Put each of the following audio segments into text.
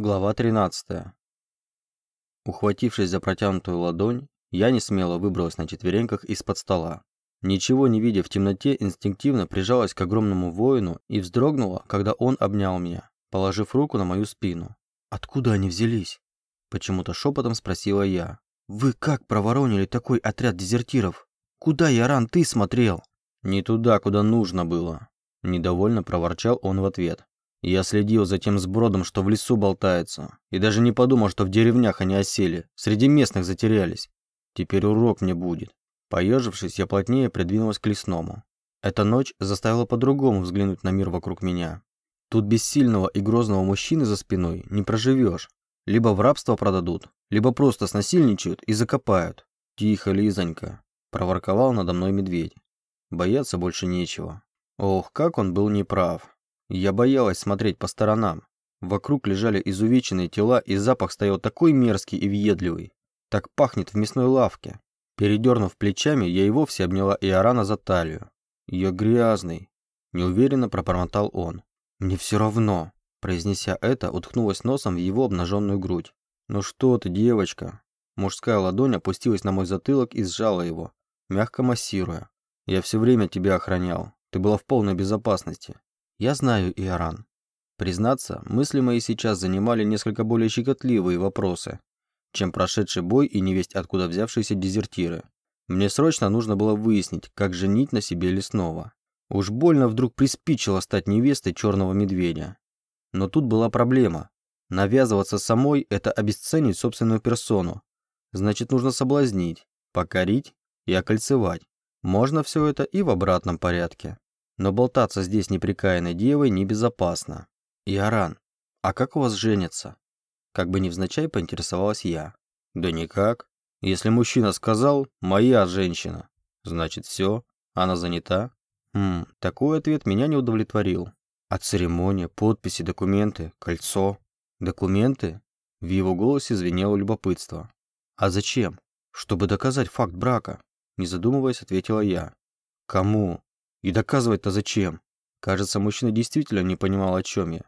Глава 13. Ухватившись за протянутую ладонь, я не смело выбралась на четвереньках из-под стола. Ничего не видя в темноте, инстинктивно прижалась к огромному воину и вздрогнула, когда он обнял меня, положив руку на мою спину. «Откуда они взялись?» Почему-то шепотом спросила я. «Вы как проворонили такой отряд дезертиров? Куда, Яран, ты смотрел?» «Не туда, куда нужно было», – недовольно проворчал он в ответ. Я следил за тем сбродом, что в лесу болтается, и даже не подумал, что в деревнях они осели, среди местных затерялись. Теперь урок мне будет. Поежившись, я плотнее придвинулась к лесному. Эта ночь заставила по-другому взглянуть на мир вокруг меня. Тут без сильного и грозного мужчины за спиной не проживешь. Либо в рабство продадут, либо просто снасильничают и закопают. Тихо, Лизонька, проворковал надо мной медведь. Бояться больше нечего. Ох, как он был неправ. Я боялась смотреть по сторонам. Вокруг лежали изувеченные тела, и запах стоял такой мерзкий и въедливый. Так пахнет в мясной лавке. Передернув плечами, я и вовсе обняла Иорана за талию. Ее грязный. Неуверенно пробормотал он. Мне все равно. Произнеся это, уткнулась носом в его обнаженную грудь. «Ну что ты, девочка?» Мужская ладонь опустилась на мой затылок и сжала его, мягко массируя. «Я все время тебя охранял. Ты была в полной безопасности. Я знаю, Иоран. Признаться, мысли мои сейчас занимали несколько более щекотливые вопросы, чем прошедший бой и невесть откуда взявшиеся дезертиры. Мне срочно нужно было выяснить, как женить на себе лесного. Уж больно вдруг приспичило стать невестой черного медведя. Но тут была проблема. Навязываться самой – это обесценить собственную персону. Значит, нужно соблазнить, покорить и окольцевать. Можно все это и в обратном порядке. Но болтаться здесь неприкаянной девой небезопасно. Иоран, а как у вас женятся? Как бы невзначай поинтересовалась я. Да никак. Если мужчина сказал «моя женщина», значит все, она занята. Хм, такой ответ меня не удовлетворил. А церемония, подписи, документы, кольцо. Документы? В его голосе звенело любопытство. А зачем? Чтобы доказать факт брака. Не задумываясь, ответила я. Кому? И доказывать-то зачем? Кажется, мужчина действительно не понимал, о чем я.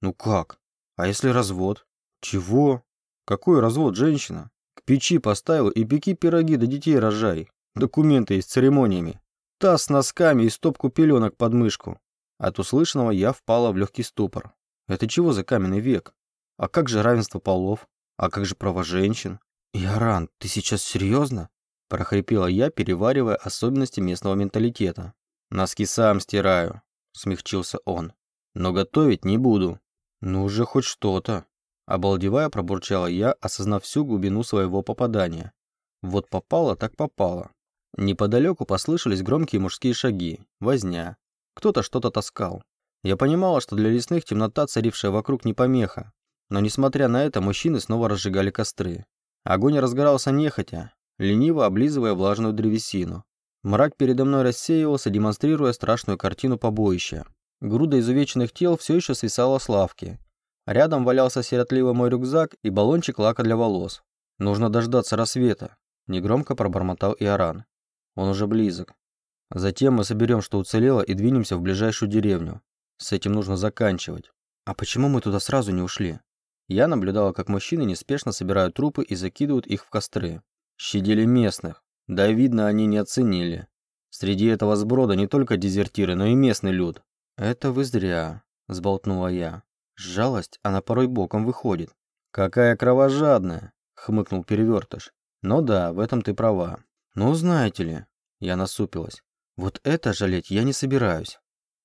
Ну как? А если развод? Чего? Какой развод, женщина? К печи поставил и пеки пироги, да детей рожай. Документы есть с церемониями. Таз с носками и стопку пеленок под мышку. От услышанного я впала в легкий ступор. Это чего за каменный век? А как же равенство полов? А как же права женщин? Яран, ты сейчас серьезно? Прохрипела я, переваривая особенности местного менталитета. Носки сам стираю, смягчился он. Но готовить не буду. Ну уже хоть что-то. Обалдевая пробурчала я, осознав всю глубину своего попадания. Вот попало, так попало. Неподалеку послышались громкие мужские шаги, возня. Кто-то что-то таскал. Я понимала, что для лесных темнота, царившая вокруг, не помеха. Но несмотря на это, мужчины снова разжигали костры. Огонь разгорался нехотя, лениво облизывая влажную древесину. Мрак передо мной рассеивался, демонстрируя страшную картину побоища. Груда изувеченных тел все еще свисала с лавки. Рядом валялся сиротливый мой рюкзак и баллончик лака для волос. «Нужно дождаться рассвета», – негромко пробормотал Иоран. «Он уже близок. Затем мы соберем, что уцелело, и двинемся в ближайшую деревню. С этим нужно заканчивать. А почему мы туда сразу не ушли?» Я наблюдала, как мужчины неспешно собирают трупы и закидывают их в костры. Щадили местных. Да, видно, они не оценили. Среди этого сброда не только дезертиры, но и местный люд. «Это вы зря», – сболтнула я. «Жалость, она порой боком выходит». «Какая кровожадная!» – хмыкнул перевертыш. «Ну да, в этом ты права». «Ну, знаете ли...» – я насупилась. «Вот это жалеть я не собираюсь».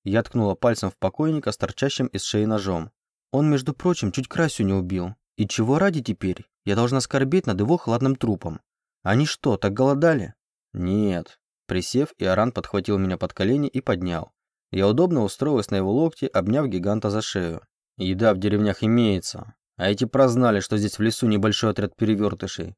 Я ткнула пальцем в покойника с торчащим из шеи ножом. Он, между прочим, чуть Красю не убил. И чего ради теперь? Я должна скорбеть над его хладным трупом. Они что, так голодали? Нет. Присев, Иоран подхватил меня под колени и поднял. Я удобно устроилась на его локте, обняв гиганта за шею. Еда в деревнях имеется, а эти прознали, что здесь в лесу небольшой отряд перевертышей.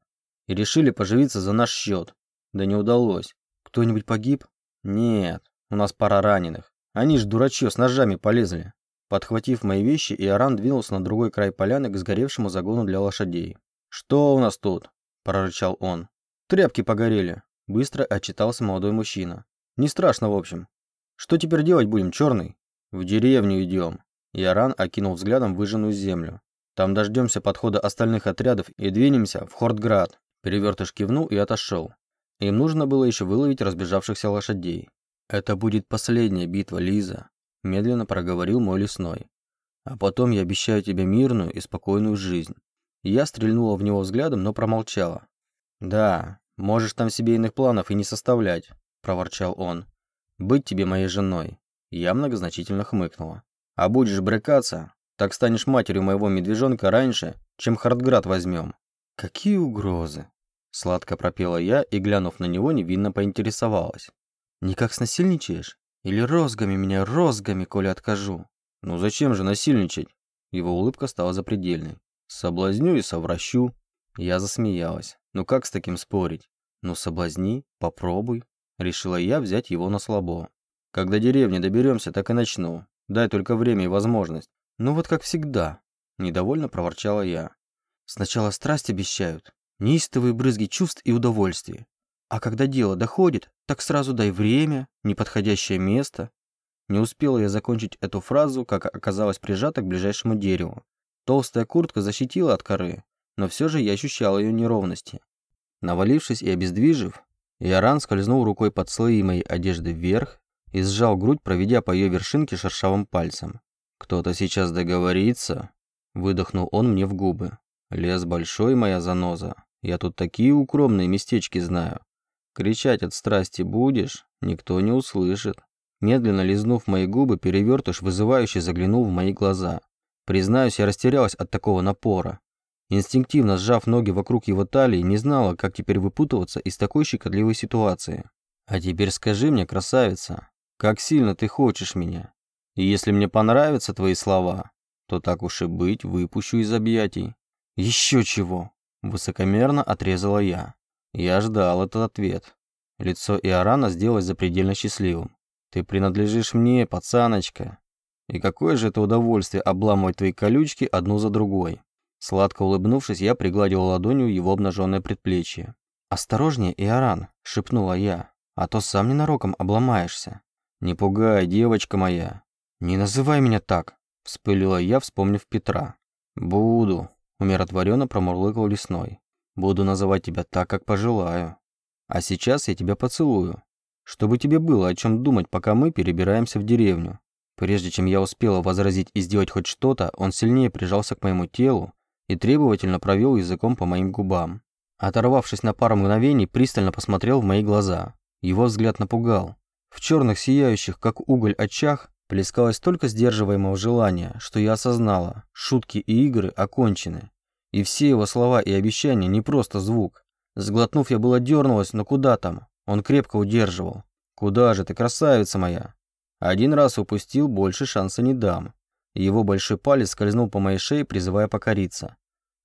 И решили поживиться за наш счет. Да не удалось. Кто-нибудь погиб? Нет, у нас пара раненых. Они ж дурачье с ножами полезли. Подхватив мои вещи, Иоран двинулся на другой край поляны к сгоревшему загону для лошадей. «Что у нас тут?» – прорычал он. «Тряпки погорели», – быстро отчитался молодой мужчина. «Не страшно, в общем. Что теперь делать будем, черный?» «В деревню идем». Яран окинул взглядом выжженную землю. Там дождемся подхода остальных отрядов и двинемся в Хортград. Перевертыш кивнул и отошел. Им нужно было еще выловить разбежавшихся лошадей. «Это будет последняя битва, Лиза», – медленно проговорил мой лесной. «А потом я обещаю тебе мирную и спокойную жизнь». Я стрельнула в него взглядом, но промолчала. «Да, можешь там себе иных планов и не составлять», – проворчал он. «Быть тебе моей женой». Я многозначительно хмыкнула. «А будешь брыкаться, так станешь матерью моего медвежонка раньше, чем Хартград возьмем». «Какие угрозы?» Сладко пропела я и, глянув на него, невинно поинтересовалась. «Никак снасильничаешь? Или розгами меня, розгами, коли откажу?» «Ну зачем же насильничать?» Его улыбка стала запредельной. «Соблазню и совращу». Я засмеялась. «Ну как с таким спорить?» «Ну соблазни, попробуй». Решила я взять его на слабо. «Когда деревни доберемся, так и начну. Дай только время и возможность». «Ну вот как всегда», – недовольно проворчала я. «Сначала страсть обещают, неистовые брызги чувств и удовольствия. А когда дело доходит, так сразу дай время, неподходящее место. Не успела я закончить эту фразу, как оказалась прижата к ближайшему дереву. Толстая куртка защитила от коры, но все же я ощущал ее неровности. Навалившись и обездвижив, Иоран скользнул рукой под слои моей одежды вверх и сжал грудь, проведя по ее вершинке шершавым пальцем. «Кто-то сейчас договорится?» Выдохнул он мне в губы. «Лес большой, моя заноза. Я тут такие укромные местечки знаю. Кричать от страсти будешь, никто не услышит. Медленно лизнув мои губы, перевертыш вызывающе заглянул в мои глаза. Признаюсь, я растерялась от такого напора. Инстинктивно сжав ноги вокруг его талии, не знала, как теперь выпутываться из такой щекотливой ситуации. А теперь скажи мне, красавица, как сильно ты хочешь меня? И если мне понравятся твои слова, то так уж и быть, выпущу из объятий. Еще чего? Высокомерно отрезала я. Я ждал этот ответ. Лицо Иорана сделалось запредельно счастливым. «Ты принадлежишь мне, пацаночка. И какое же это удовольствие обламывать твои колючки одну за другой». Сладко улыбнувшись, я пригладил ладонью его обнаженное предплечье. «Осторожнее, Иоран», — шепнула я, — «а то сам ненароком обломаешься». «Не пугай, девочка моя». «Не называй меня так», — вспылила я, вспомнив Петра. «Буду», Умиротворенно промурлыкал лесной. Буду называть тебя так, как пожелаю. А сейчас я тебя поцелую. Чтобы тебе было о чем думать, пока мы перебираемся в деревню. Прежде чем я успела возразить и сделать хоть что-то, он сильнее прижался к моему телу и требовательно провел языком по моим губам. Оторвавшись на пару мгновений, пристально посмотрел в мои глаза. Его взгляд напугал. В черных сияющих, как уголь, очах Плескалось столько сдерживаемого желания, что я осознала, шутки и игры окончены. И все его слова и обещания не просто звук. Сглотнув, я было дернулась, но куда там? Он крепко удерживал. «Куда же ты, красавица моя?» Один раз упустил, больше шанса не дам. Его большой палец скользнул по моей шее, призывая покориться.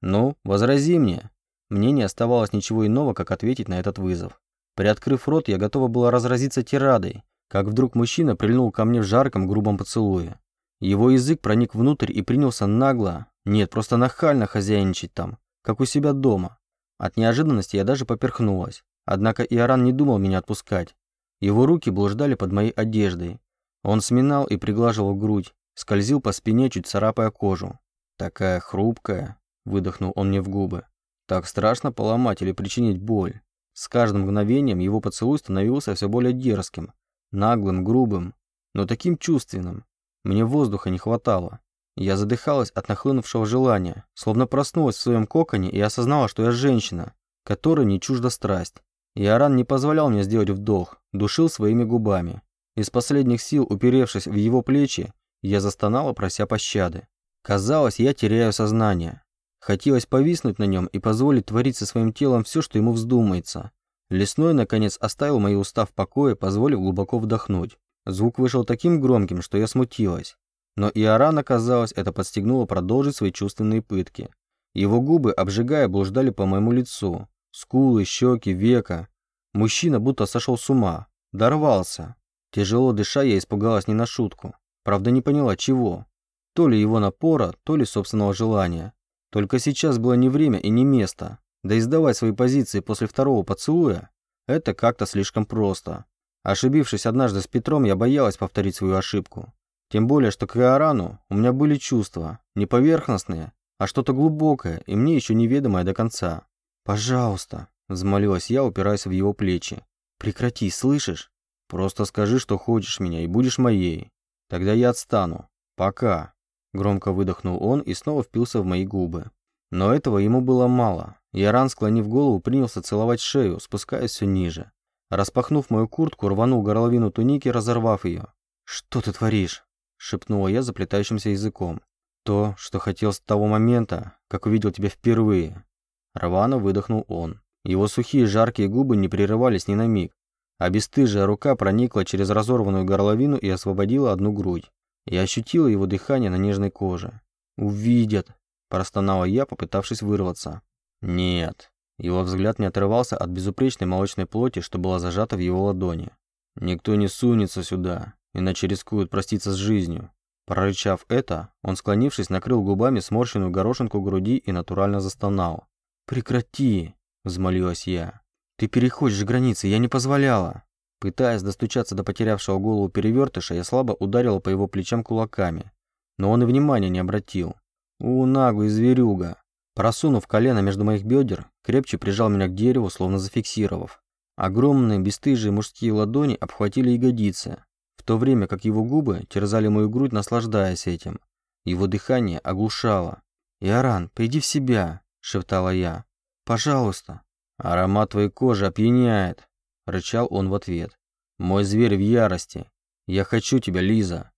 «Ну, возрази мне». Мне не оставалось ничего иного, как ответить на этот вызов. Приоткрыв рот, я готова была разразиться тирадой, как вдруг мужчина прильнул ко мне в жарком грубом поцелуе. Его язык проник внутрь и принялся нагло, нет, просто нахально хозяйничать там, как у себя дома. От неожиданности я даже поперхнулась. Однако Иоран не думал меня отпускать. Его руки блуждали под моей одеждой. Он сминал и приглаживал грудь, скользил по спине, чуть царапая кожу. «Такая хрупкая», – выдохнул он мне в губы. «Так страшно поломать или причинить боль». С каждым мгновением его поцелуй становился все более дерзким, наглым, грубым, но таким чувственным. Мне воздуха не хватало. Я задыхалась от нахлынувшего желания, словно проснулась в своем коконе и осознала, что я женщина, которой не чужда страсть. И Аран не позволял мне сделать вдох, душил своими губами. Из последних сил, уперевшись в его плечи, я застонала, прося пощады. Казалось, я теряю сознание. Хотелось повиснуть на нем и позволить творить со своим телом все, что ему вздумается. Лесной, наконец, оставил мои уста в покое, позволив глубоко вдохнуть. Звук вышел таким громким, что я смутилась. Но и Арана, казалось, это подстегнуло продолжить свои чувственные пытки. Его губы, обжигая, блуждали по моему лицу. Скулы, щеки, века. Мужчина будто сошел с ума. Дорвался. Тяжело дыша, я испугалась не на шутку. Правда, не поняла, чего. То ли его напора, то ли собственного желания. Только сейчас было не время и не место. Да и сдавать свои позиции после второго поцелуя – это как-то слишком просто. Ошибившись однажды с Петром, я боялась повторить свою ошибку. Тем более, что к Иорану у меня были чувства, не поверхностные, а что-то глубокое и мне еще неведомое до конца. «Пожалуйста», – взмолилась я, упираясь в его плечи. «Прекрати, слышишь? Просто скажи, что хочешь меня и будешь моей. Тогда я отстану. Пока». Громко выдохнул он и снова впился в мои губы. Но этого ему было мало. Яран, склонив голову, принялся целовать шею, спускаясь все ниже. Распахнув мою куртку, рванул горловину туники, разорвав ее. «Что ты творишь?» – шепнула я заплетающимся языком. «То, что хотел с того момента, как увидел тебя впервые». Рвано выдохнул он. Его сухие жаркие губы не прерывались ни на миг, а бесстыжая рука проникла через разорванную горловину и освободила одну грудь. Я ощутила его дыхание на нежной коже. «Увидят!» – простонала я, попытавшись вырваться. «Нет». Его взгляд не отрывался от безупречной молочной плоти, что была зажата в его ладони. «Никто не сунется сюда, иначе рискуют проститься с жизнью». Прорычав это, он, склонившись, накрыл губами сморщенную горошинку груди и натурально застонал. «Прекрати!» – взмолилась я. «Ты переходишь границы, я не позволяла!» Пытаясь достучаться до потерявшего голову перевертыша, я слабо ударила по его плечам кулаками. Но он и внимания не обратил. «У, наглый зверюга!» Просунув колено между моих бедер, крепче прижал меня к дереву, словно зафиксировав. Огромные бесстыжие мужские ладони обхватили ягодицы, в то время как его губы терзали мою грудь, наслаждаясь этим. Его дыхание оглушало. «Иоран, приди в себя!» – шептала я. «Пожалуйста!» «Аромат твоей кожи опьяняет!» – рычал он в ответ. «Мой зверь в ярости! Я хочу тебя, Лиза!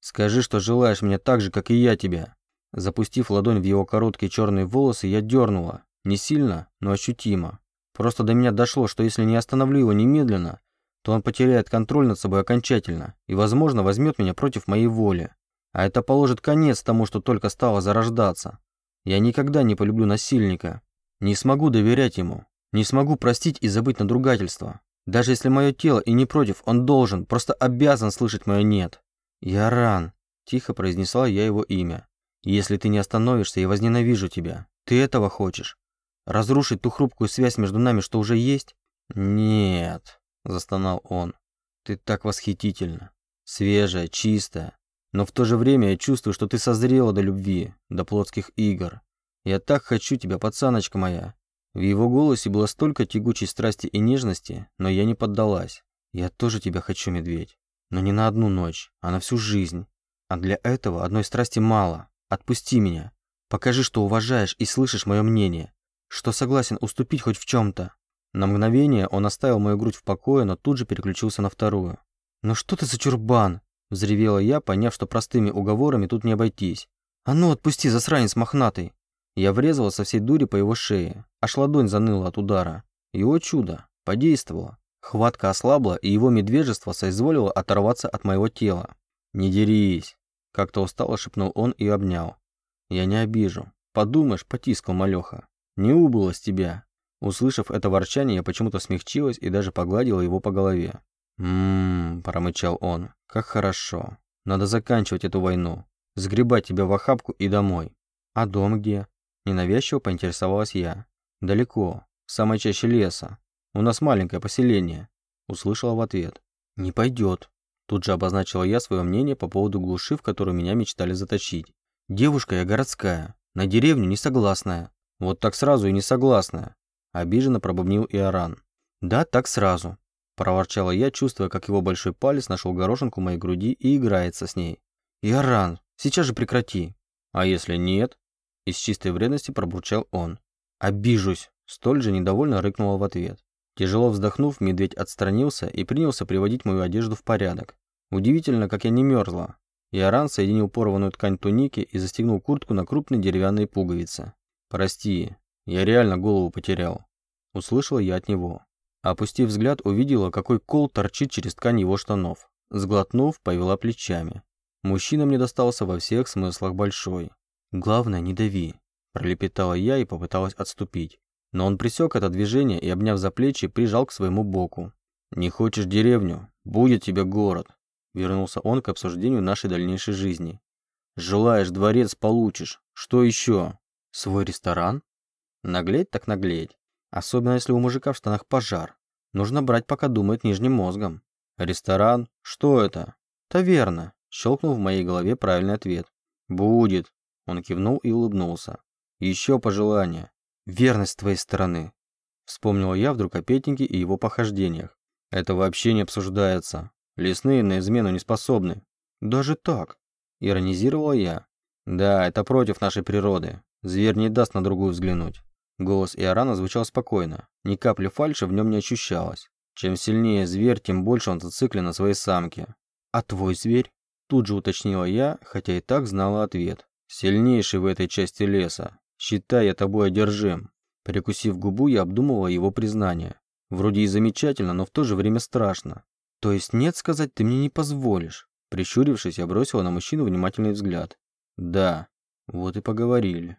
Скажи, что желаешь меня так же, как и я тебя!» Запустив ладонь в его короткие черные волосы, я дернула. Не сильно, но ощутимо. Просто до меня дошло, что если не остановлю его немедленно, то он потеряет контроль над собой окончательно и, возможно, возьмет меня против моей воли. А это положит конец тому, что только стало зарождаться. Я никогда не полюблю насильника. Не смогу доверять ему. Не смогу простить и забыть надругательство. Даже если мое тело и не против, он должен, просто обязан слышать мое «нет». «Яран», – тихо произнесла я его имя. Если ты не остановишься, я возненавижу тебя. Ты этого хочешь? Разрушить ту хрупкую связь между нами, что уже есть? Нет, застонал он. Ты так восхитительна. Свежая, чистая. Но в то же время я чувствую, что ты созрела до любви, до плотских игр. Я так хочу тебя, пацаночка моя. В его голосе было столько тягучей страсти и нежности, но я не поддалась. Я тоже тебя хочу, медведь. Но не на одну ночь, а на всю жизнь. А для этого одной страсти мало. Отпусти меня. Покажи, что уважаешь и слышишь мое мнение. Что согласен уступить хоть в чем-то. На мгновение он оставил мою грудь в покое, но тут же переключился на вторую. «Ну что ты за чурбан?» – взревела я, поняв, что простыми уговорами тут не обойтись. «А ну отпусти, засранец мохнатый!» Я врезала со всей дури по его шее, аж ладонь заныла от удара. Его чудо подействовало. Хватка ослабла, и его медвежество соизволило оторваться от моего тела. «Не дерись!» Как-то устало шепнул он и обнял. «Я не обижу. Подумаешь, потискал малеха. Не убыло с тебя». Услышав это ворчание, я почему-то смягчилась и даже погладила его по голове. «Ммм», – промычал он, – «как хорошо. Надо заканчивать эту войну. Сгребать тебя в охапку и домой». «А дом где?» – ненавязчиво поинтересовалась я. «Далеко, в самой чаще леса. У нас маленькое поселение», – услышала в ответ. «Не пойдет», Тут же обозначила я свое мнение по поводу глуши, в которую меня мечтали заточить. Девушка я городская, на деревню не согласная. Вот так сразу и не согласная. Обиженно пробубнил Иоран. Да, так сразу. Проворчала я, чувствуя, как его большой палец нашел горошинку моей груди и играется с ней. Иоран, сейчас же прекрати. А если нет? Из чистой вредности пробурчал он. Обижусь. Столь же недовольно рыкнула в ответ. Тяжело вздохнув, медведь отстранился и принялся приводить мою одежду в порядок. Удивительно, как я не мерзла. Иоран соединил порванную ткань туники и застегнул куртку на крупные деревянные пуговицы. «Прости, я реально голову потерял», – услышала я от него. Опустив взгляд, увидела, какой кол торчит через ткань его штанов. Сглотнув, повела плечами. Мужчина мне достался во всех смыслах большой. «Главное, не дави», – пролепетала я и попыталась отступить. Но он пресек это движение и, обняв за плечи, прижал к своему боку. «Не хочешь деревню? Будет тебе город!» Вернулся он к обсуждению нашей дальнейшей жизни. «Желаешь дворец – получишь. Что еще?» «Свой ресторан?» Наглеть так наглеть. Особенно если у мужика в штанах пожар. Нужно брать, пока думает нижним мозгом. «Ресторан? Что это?» «Таверна», – щелкнул в моей голове правильный ответ. «Будет. Он кивнул и улыбнулся. Еще пожелание. Верность твоей стороны. Вспомнила я вдруг о Петеньке и его похождениях. Это вообще не обсуждается. Лесные на измену не способны. Даже так? Иронизировала я. Да, это против нашей природы. Зверь не даст на другую взглянуть. Голос Иорана звучал спокойно. Ни капли фальши в нем не ощущалось. Чем сильнее зверь, тем больше он зациклен на своей самке. А твой зверь? Тут же уточнила я, хотя и так знала ответ. Сильнейший в этой части леса. Считай, я тобой одержим. Прикусив губу, я обдумывала его признание. Вроде и замечательно, но в то же время страшно. То есть нет сказать ты мне не позволишь? Прищурившись, я бросила на мужчину внимательный взгляд. Да, вот и поговорили.